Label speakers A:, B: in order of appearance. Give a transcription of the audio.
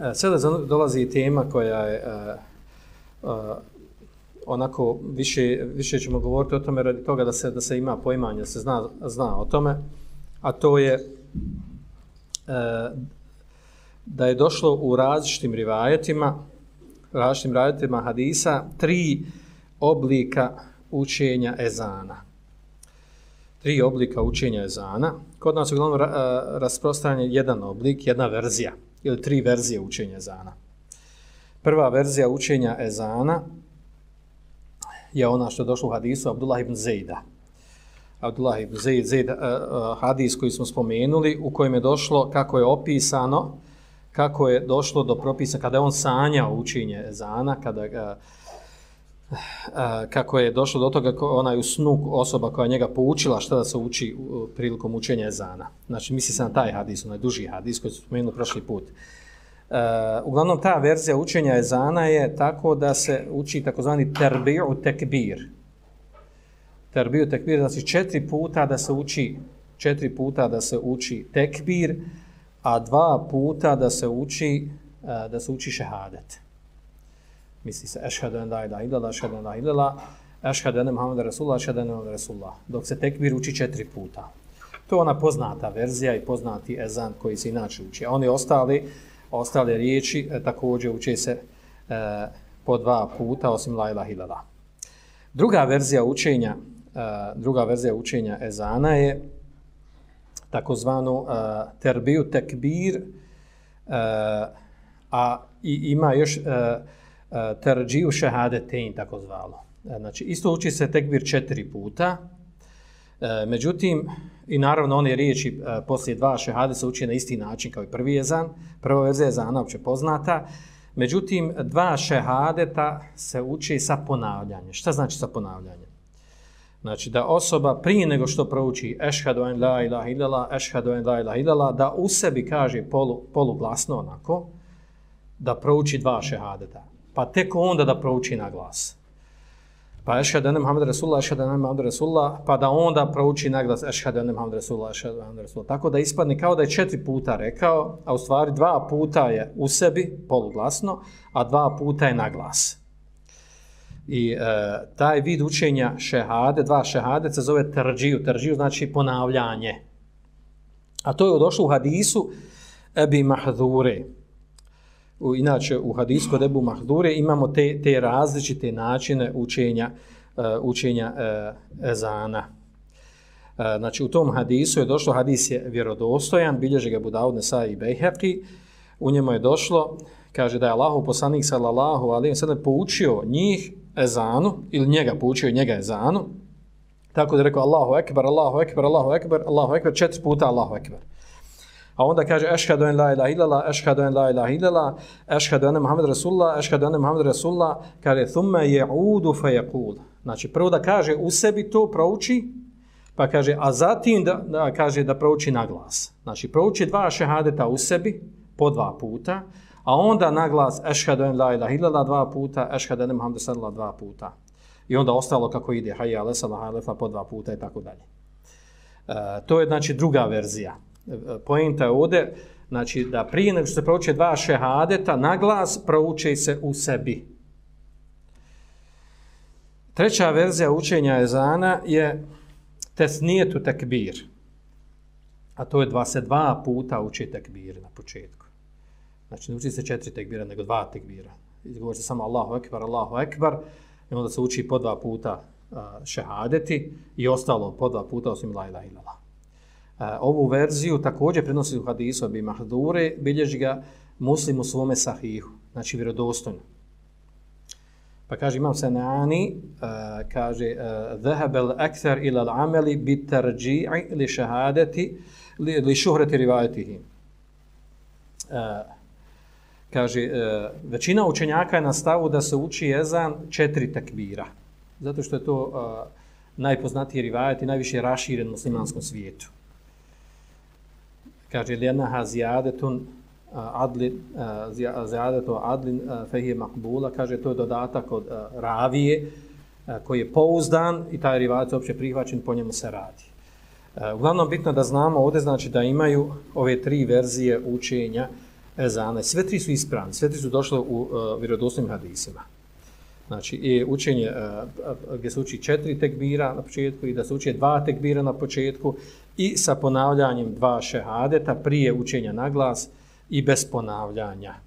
A: E, sada dolazi tema koja je uh, onako više, više ćemo govoriti o tome radi toga da se da se ima poimanje, da se zna, zna o tome, a to je uh, da je došlo u različitim rivajetima, različitim rivajetima hadisa, tri oblika učenja ezana. Tri oblika učenja ezana. Kod nas je uglavnom rasprostranjen jedan oblik, jedna verzija ili tri verzije učenja ezana. Prva verzija učenja ezana je ona što je došlo u hadisu Abdullah ibn Zejda. Abdullah ibn Zejd, Zejd, uh, uh, hadis koji smo spomenuli, u kojem je došlo kako je opisano, kako je došlo do propisa, kada je on sanjao učenje ezana, kada uh, Eh, kako je došlo do toga ona u snu osoba koja njega poučila šta da se uči prilikom učenja ezana. Znači, misli se na taj hadis, onaj duži hadis koji su spomenuli prošli put. Uh, uglavnom, ta verzija učenja ezana je tako da se uči takozvani terbi'u tekbir. Terbi'u tekbir, znači četiri puta da se uči četiri puta da se uči tekbir, a dva puta da se uči uh, da se uči šehadet misli se ešhedu en la ilaha illallah, ešhedu en la illallah, ešhedu en Muhammed Rasulullah, ešhedu en Muhammed Rasulullah. Dok se tekbir uči četiri puta. To je ona poznata verzija i poznati ezan koji se inače uči. A oni ostali, ostale riječi e, također uče se e, po dva puta osim la ilaha illallah. Druga verzija učenja, e, druga verzija učenja ezana je takozvanu e, terbiju tekbir, e, a i ima još E, Eh, terđiju šehadetein, tako zvalo. Eh, znači, isto uči se tekbir četiri puta, eh, međutim, i naravno one riječi poslije dva šehade se uči na isti način kao i prvi jezan, prva verzija jezana uopće poznata, međutim, dva šehadeta se uči sa ponavljanjem. Šta znači sa ponavljanjem? Znači, da osoba prije nego što prouči ešhadu en la ilaha ilala, ešhadu en la ilaha ilala, da u sebi kaže polu, poluglasno onako, da prouči dva šehadeta pa tek onda da prouči na glas. Pa ešhadu ene Muhammed Rasulullah, ešhadu ene Muhammed Rasulullah, pa da onda prouči na glas ešhadu ene Muhammed Rasulullah, ešhadu ene Muhammed Rasulullah. Tako da ispadne kao da je četiri puta rekao, a u stvari dva puta je u sebi, poluglasno, a dva puta je na glas. I e, taj vid učenja šehade, dva šehade, se zove trđiju. Trđiju znači ponavljanje. A to je došlo u hadisu Ebi Mahdure u, inače u hadisku debu mahdure imamo te, te različite načine učenja uh, učenja uh, ezana. Uh, znači u tom hadisu je došlo, hadis je vjerodostojan, bilježe ga Budaud Nesa i Bejheqi, u njemu je došlo, kaže da je Allahu poslanik sallallahu alaihi wa sallam poučio njih ezanu, ili njega poučio njega ezanu, tako da je rekao Allahu ekber, Allahu ekber, Allahu ekber, Allahu ekber, četiri puta Allahu ekber. A onda kaže ešhadu en la ilaha illallah, ešhadu en la ilaha illallah, ešhadu ene Muhammed Rasulullah, ešhadu ene Muhammed Rasulullah, kaže thumma ya'udu fa yaqul. Znači prvo da kaže u sebi to prouči, pa kaže a zatim da, da kaže da prouči na glas. Znači prouči dva šehadeta u sebi po dva puta, a onda na glas ešhadu en la ilaha illallah dva puta, ešhadu ene Muhammed Rasulullah dva puta. I onda ostalo kako ide hayya ala salah po dva puta i tako dalje. E, to je znači druga verzija pojenta je ovdje, znači da prije nego što se prouče dva šehadeta, na glas prouče se u sebi. Treća verzija učenja ezana je tesnijetu tekbir. A to je dva se dva puta uči tekbir na početku. Znači ne uči se četiri tekbira, nego dva tekbira. Izgovori se samo Allahu ekbar, Allahu ekbar, i onda se uči po dva puta šehadeti i ostalo po dva puta osim la ilaha illallah ovu verziju također prenosi u hadisu Abi Mahdure, bilježi ga muslim u svome sahihu, znači vjerodostojno. Pa kaže imam Sanani, uh, kaže dhahab akthar ila al-amali bi tarji'i li shahadati li, li shuhrati. Uh, kaže uh, većina učenjaka je na stavu da se uči jezan četiri takbira. Zato što je to uh, najpoznatiji rivayet i najviše raširen u muslimanskom svijetu kaže li jedna hazijadetun adli zijadetu adlin fehije makbula kaže to je dodatak od ravije koji je pouzdan i taj rivajac uopće prihvaćen po njemu se radi uglavnom bitno da znamo ovdje znači da imaju ove tri verzije učenja ezana. Sve tri su ispravni, sve tri su došle u uh, vjerodostojnim hadisima. Znači, i učenje e, e, gdje se uči četiri tekbira na početku i da se uči dva tekbira na početku i sa ponavljanjem dva šehadeta prije učenja na glas i bez ponavljanja.